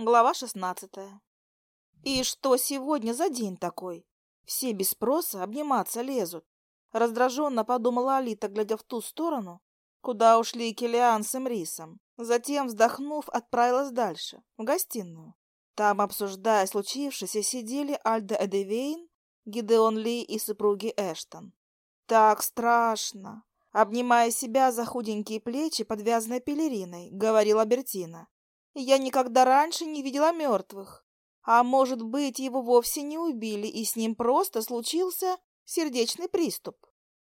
Глава шестнадцатая. И что сегодня за день такой? Все без спроса обниматься лезут. Раздраженно подумала Алита, глядя в ту сторону, куда ушли Килиан с Эмрисом. Затем, вздохнув, отправилась дальше, в гостиную. Там, обсуждая случившееся, сидели Альда Эдевейн, Гидеон Ли и супруги Эштон. «Так страшно!» Обнимая себя за худенькие плечи, подвязанной пелериной, говорила Бертина. Я никогда раньше не видела мертвых. А может быть, его вовсе не убили, и с ним просто случился сердечный приступ.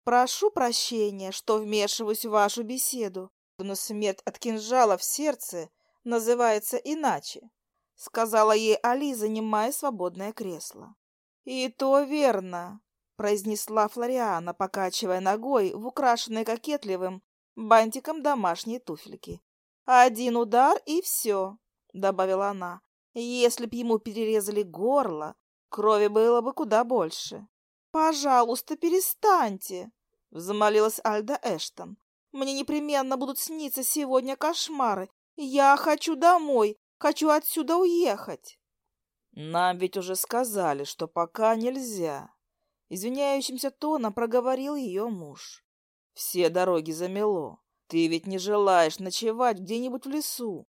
Прошу прощения, что вмешиваюсь в вашу беседу, но смерть от кинжала в сердце называется иначе, сказала ей Али, занимая свободное кресло. И то верно, произнесла Флориана, покачивая ногой в украшенной кокетливым бантиком домашней туфельки. «Один удар и все», — добавила она. «Если б ему перерезали горло, крови было бы куда больше». «Пожалуйста, перестаньте», — взмолилась Альда Эштон. «Мне непременно будут сниться сегодня кошмары. Я хочу домой, хочу отсюда уехать». «Нам ведь уже сказали, что пока нельзя», — извиняющимся тоном проговорил ее муж. «Все дороги замело. Ты ведь не желаешь ночевать где-нибудь в лесу.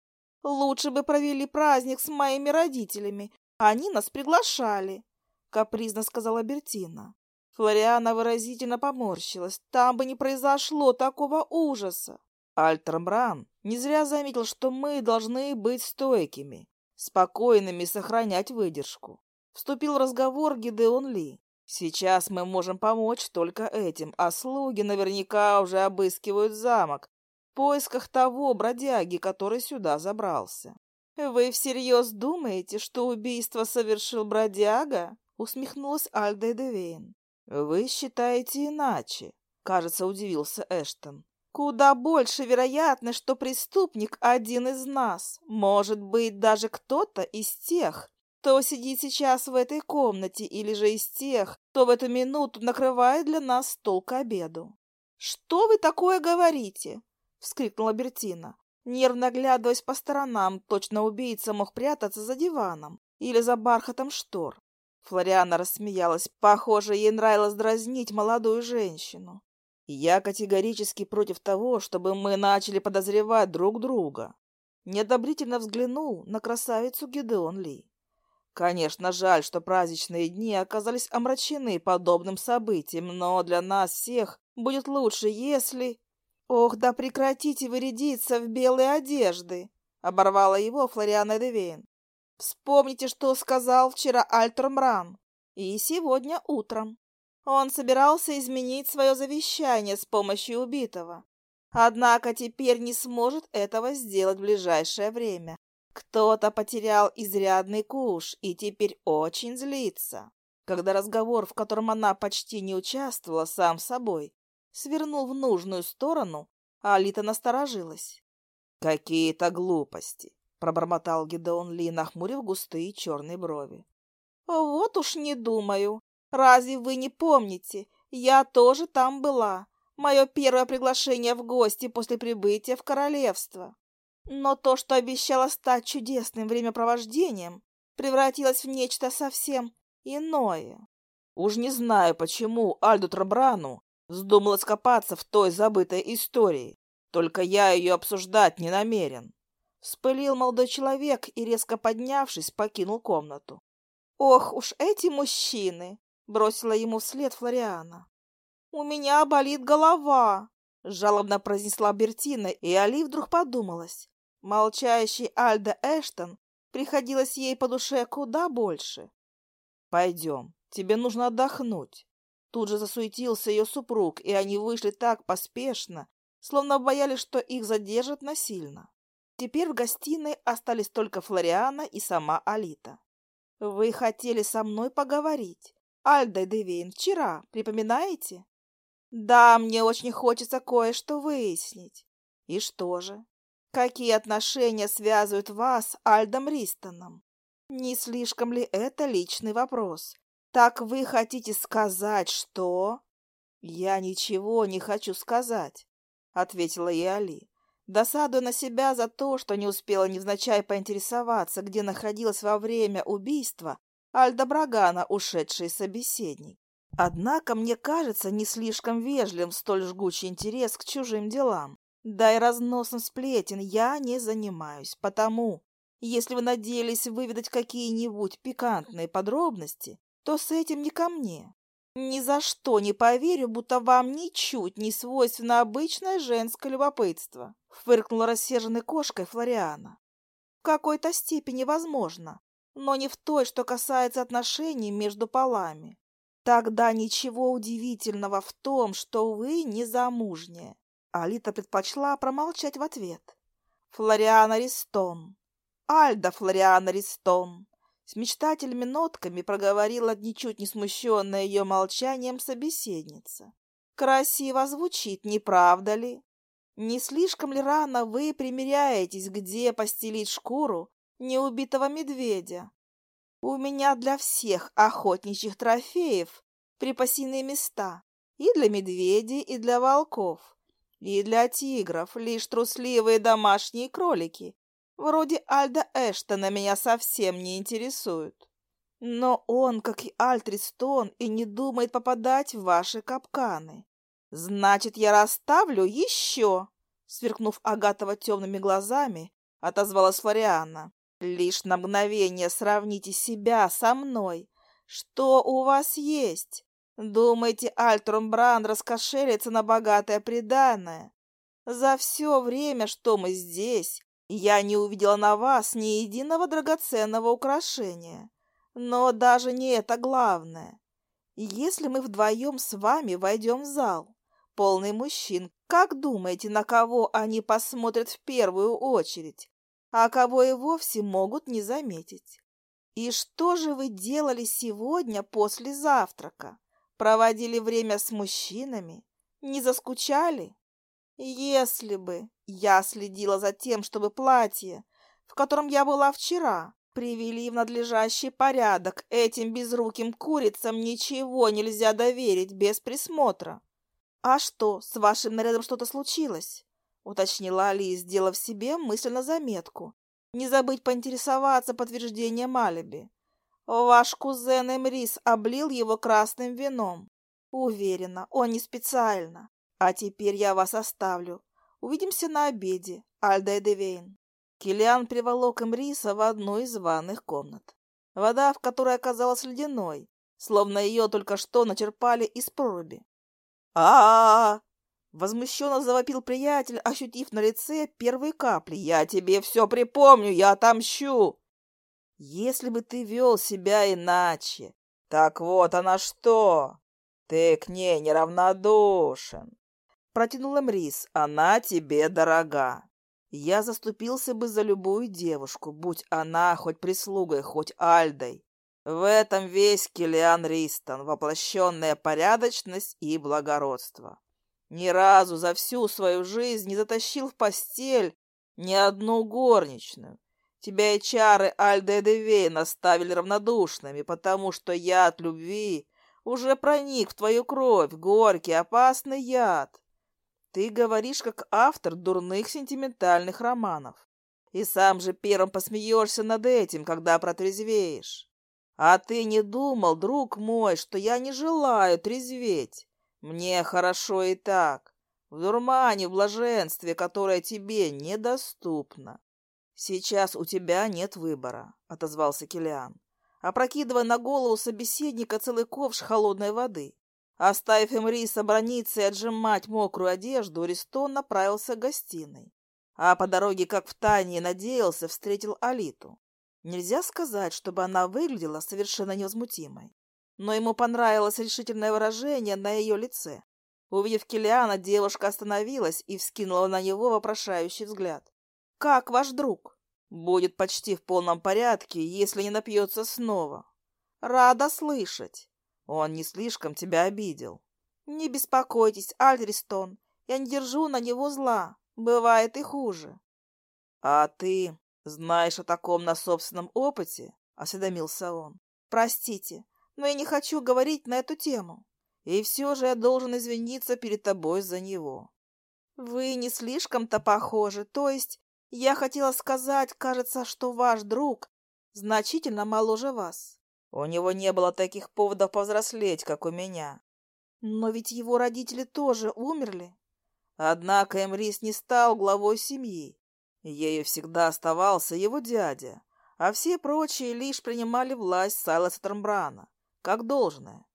Лучше бы провели праздник с моими родителями. Они нас приглашали, капризно сказала Бертина. Флориана выразительно поморщилась. Там бы не произошло такого ужаса. Альтермран не зря заметил, что мы должны быть стойкими, спокойными и сохранять выдержку. Вступил в разговор Гидеон Ли. Сейчас мы можем помочь только этим, а слуги наверняка уже обыскивают замок в поисках того бродяги, который сюда забрался. «Вы всерьез думаете, что убийство совершил бродяга?» — усмехнулась Альда Девейн. «Вы считаете иначе», — кажется, удивился Эштон. «Куда больше вероятно, что преступник один из нас, может быть, даже кто-то из тех, кто сидит сейчас в этой комнате, или же из тех, кто в эту минуту накрывает для нас стол к обеду. «Что вы такое говорите?» — вскрикнула Бертина, нервно оглядываясь по сторонам. Точно убийца мог прятаться за диваном или за бархатом штор. Флориана рассмеялась. Похоже, ей нравилось дразнить молодую женщину. «Я категорически против того, чтобы мы начали подозревать друг друга». Неодобрительно взглянул на красавицу Гидеон Ли. Конечно, жаль, что праздничные дни оказались омрачены подобным событием, но для нас всех будет лучше, если... Ох, да прекратите вырядиться в белые одежды, оборвала его Флориана Девейн. Вспомните, что сказал вчера Альтер Мран. И сегодня утром. Он собирался изменить свое завещание с помощью убитого. Однако теперь не сможет этого сделать в ближайшее время. Кто-то потерял изрядный куш и теперь очень злится. Когда разговор, в котором она почти не участвовала сам собой, свернул в нужную сторону, Алита насторожилась. «Какие-то глупости!» — пробормотал Гидеон Ли, нахмурив густые черные брови. «Вот уж не думаю. Разве вы не помните? Я тоже там была. Мое первое приглашение в гости после прибытия в королевство. Но то, что обещало стать чудесным времяпровождением, превратилось в нечто совсем иное. Уж не знаю, почему Альду Трабрану вздумала скопаться в той забытой истории. Только я ее обсуждать не намерен. Вспылил молодой человек и, резко поднявшись, покинул комнату. «Ох уж эти мужчины!» — бросила ему вслед Флориана. «У меня болит голова!» — жалобно произнесла Бертина, и Али вдруг подумалась. Молчащий Альда Эштон приходилось ей по душе куда больше. «Пойдем, тебе нужно отдохнуть». Тут же засуетился ее супруг, и они вышли так поспешно, словно боялись, что их задержат насильно. Теперь в гостиной остались только Флориана и сама Алита. «Вы хотели со мной поговорить, Альда Девейн, вчера, припоминаете?» «Да, мне очень хочется кое-что выяснить». «И что же?» Какие отношения связывают вас с Альдом Ристоном? Не слишком ли это личный вопрос? Так вы хотите сказать, что... Я ничего не хочу сказать, ответила ей Али. Досадуя на себя за то, что не успела невзначай поинтересоваться, где находилась во время убийства Альда Брагана, ушедший собеседник. Однако мне кажется не слишком вежливым столь жгучий интерес к чужим делам. Да и разносом сплетен я не занимаюсь, потому, если вы надеялись выведать какие-нибудь пикантные подробности, то с этим не ко мне. Ни за что не поверю, будто вам ничуть не свойственно обычное женское любопытство, фыркнула рассерженной кошкой Флориана. В какой-то степени возможно, но не в той, что касается отношений между полами. Тогда ничего удивительного в том, что вы не замужняя. Алита предпочла промолчать в ответ. Флориана Ристон. Альда Флориана Ристон. С мечтательными нотками проговорила ничуть не смущенная ее молчанием собеседница. Красиво звучит, не правда ли? Не слишком ли рано вы примеряетесь, где постелить шкуру неубитого медведя? У меня для всех охотничьих трофеев припасены места. И для медведей, и для волков, и для тигров. Лишь трусливые домашние кролики, вроде Альда Эштона, меня совсем не интересуют. Но он, как и Альтристон, и не думает попадать в ваши капканы. Значит, я расставлю еще, сверкнув Агатова темными глазами, отозвалась Флориана. Лишь на мгновение сравните себя со мной. Что у вас есть? Думаете, Альтрум Бран раскошелится на богатое приданое? За все время, что мы здесь, я не увидела на вас ни единого драгоценного украшения. Но даже не это главное. Если мы вдвоем с вами войдем в зал, полный мужчин, как думаете, на кого они посмотрят в первую очередь? а кого и вовсе могут не заметить. И что же вы делали сегодня после завтрака? Проводили время с мужчинами? Не заскучали? Если бы я следила за тем, чтобы платье, в котором я была вчера, привели в надлежащий порядок, этим безруким курицам ничего нельзя доверить без присмотра. А что, с вашим нарядом что-то случилось? — уточнила Али, сделав себе мысленно заметку. «Не забыть поинтересоваться подтверждением алиби. Ваш кузен Эмрис облил его красным вином. Уверена, он не специально. А теперь я вас оставлю. Увидимся на обеде, Альда Эдевейн». Килиан приволок Эмриса в одну из ванных комнат. Вода, в которой оказалась ледяной, словно ее только что начерпали из проруби. а, -а, -а Возмущенно завопил приятель, ощутив на лице первые капли. «Я тебе все припомню, я отомщу!» «Если бы ты вел себя иначе!» «Так вот она что! Ты к ней неравнодушен!» Протянул Эмрис. «Она тебе дорога!» Я заступился бы за любую девушку, будь она хоть прислугой, хоть Альдой. В этом весь Килиан Ристон, воплощенная порядочность и благородство. Ни разу за всю свою жизнь не затащил в постель ни одну горничную. Тебя и чары Альда Эдевей наставили равнодушными, потому что яд любви уже проник в твою кровь, горький, опасный яд. Ты говоришь, как автор дурных сентиментальных романов. И сам же первым посмеешься над этим, когда протрезвеешь. А ты не думал, друг мой, что я не желаю трезветь? Мне хорошо и так, в дурмане, в блаженстве, которое тебе недоступно. Сейчас у тебя нет выбора, отозвался Килиан, опрокидывая на голову собеседника целый ковш холодной воды. Оставив Эмриса брониться и отжимать мокрую одежду, Ристон направился к гостиной. А по дороге, как в тайне надеялся, встретил Алиту. Нельзя сказать, чтобы она выглядела совершенно невозмутимой но ему понравилось решительное выражение на ее лице. Увидев Килиана, девушка остановилась и вскинула на него вопрошающий взгляд. «Как ваш друг?» «Будет почти в полном порядке, если не напьется снова». «Рада слышать. Он не слишком тебя обидел». «Не беспокойтесь, Альдристон, я не держу на него зла. Бывает и хуже». «А ты знаешь о таком на собственном опыте?» — осведомился он. «Простите, но я не хочу говорить на эту тему. И все же я должен извиниться перед тобой за него. Вы не слишком-то похожи, то есть я хотела сказать, кажется, что ваш друг значительно моложе вас. У него не было таких поводов повзрослеть, как у меня. Но ведь его родители тоже умерли. Однако Эмрис не стал главой семьи. Ею всегда оставался его дядя, а все прочие лишь принимали власть Сайлоса Трамбрана, как должное.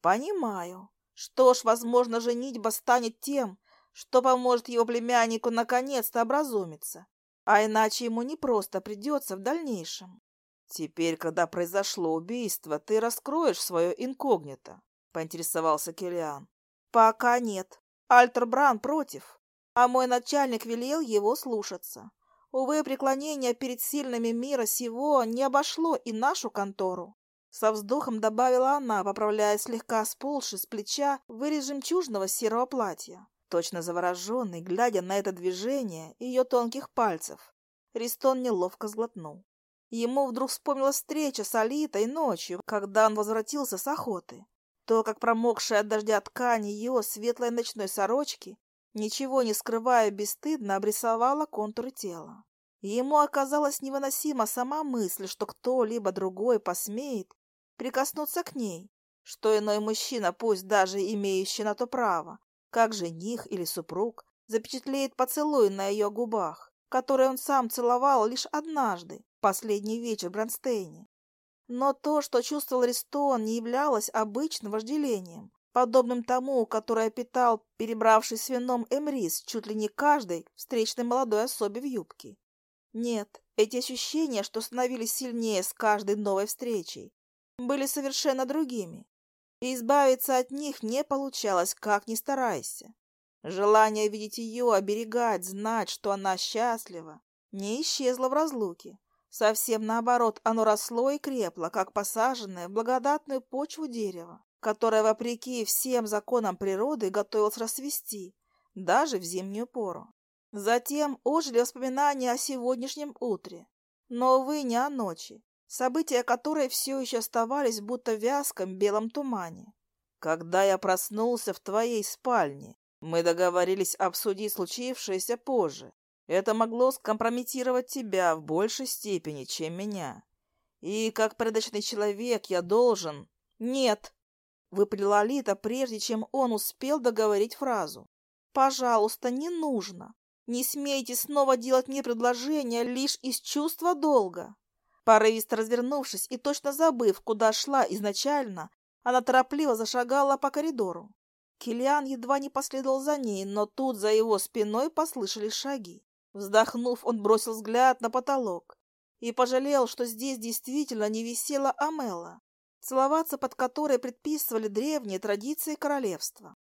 Понимаю. Что ж, возможно, женитьба станет тем, что поможет его племяннику наконец-то образумиться, а иначе ему не просто придется в дальнейшем. Теперь, когда произошло убийство, ты раскроешь свое инкогнито, поинтересовался Килиан. Пока нет. Альтер Бран против, а мой начальник велел его слушаться. Увы, преклонение перед сильными мира сего не обошло и нашу контору. Со вздохом добавила она, поправляя слегка сползший с плеча вырез жемчужного серого платья. Точно завороженный, глядя на это движение ее тонких пальцев, Ристон неловко сглотнул. Ему вдруг вспомнилась встреча с Алитой ночью, когда он возвратился с охоты. То, как промокшая от дождя ткань ее светлой ночной сорочки, ничего не скрывая бесстыдно, обрисовала контуры тела. Ему оказалась невыносима сама мысль, что кто-либо другой посмеет прикоснуться к ней, что иной мужчина, пусть даже имеющий на то право, как жених или супруг, запечатлеет поцелуй на ее губах, который он сам целовал лишь однажды, последний вечер в Бронстейне. Но то, что чувствовал Ристон, не являлось обычным вожделением, подобным тому, которое питал перебравший с вином Эмрис чуть ли не каждой встречной молодой особе в юбке. Нет, эти ощущения, что становились сильнее с каждой новой встречей, были совершенно другими, и избавиться от них не получалось, как ни старайся. Желание видеть ее, оберегать, знать, что она счастлива, не исчезло в разлуке. Совсем наоборот, оно росло и крепло, как посаженное в благодатную почву дерево, которое, вопреки всем законам природы, готовилось расцвести, даже в зимнюю пору. Затем ожили воспоминания о сегодняшнем утре, но, увы, не о ночи, события которой все еще оставались будто в вязком белом тумане. Когда я проснулся в твоей спальне, мы договорились обсудить случившееся позже. Это могло скомпрометировать тебя в большей степени, чем меня. И как порядочный человек я должен... Нет, выпалила Алита, прежде чем он успел договорить фразу. Пожалуйста, не нужно. Не смейте снова делать мне предложение лишь из чувства долга. Порывисто развернувшись и точно забыв, куда шла изначально, она торопливо зашагала по коридору. Килиан едва не последовал за ней, но тут за его спиной послышались шаги. Вздохнув, он бросил взгляд на потолок и пожалел, что здесь действительно не висела Амела, целоваться под которой предписывали древние традиции королевства.